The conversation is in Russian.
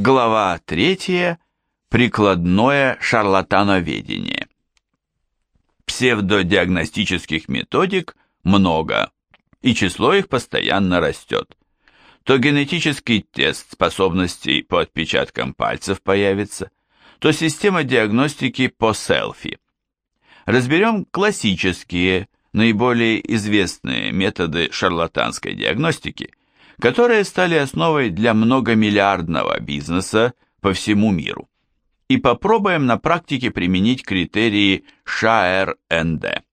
Глава 3. Прикладное шарлатановедение. Псевдодиагностических методик много, и число их постоянно растет. То генетический тест способностей по отпечаткам пальцев появится, то система диагностики по селфи. Разберем классические, наиболее известные методы шарлатанской диагностики, которые стали основой для многомиллиардного бизнеса по всему миру. И попробуем на практике применить критерии ШАРНД.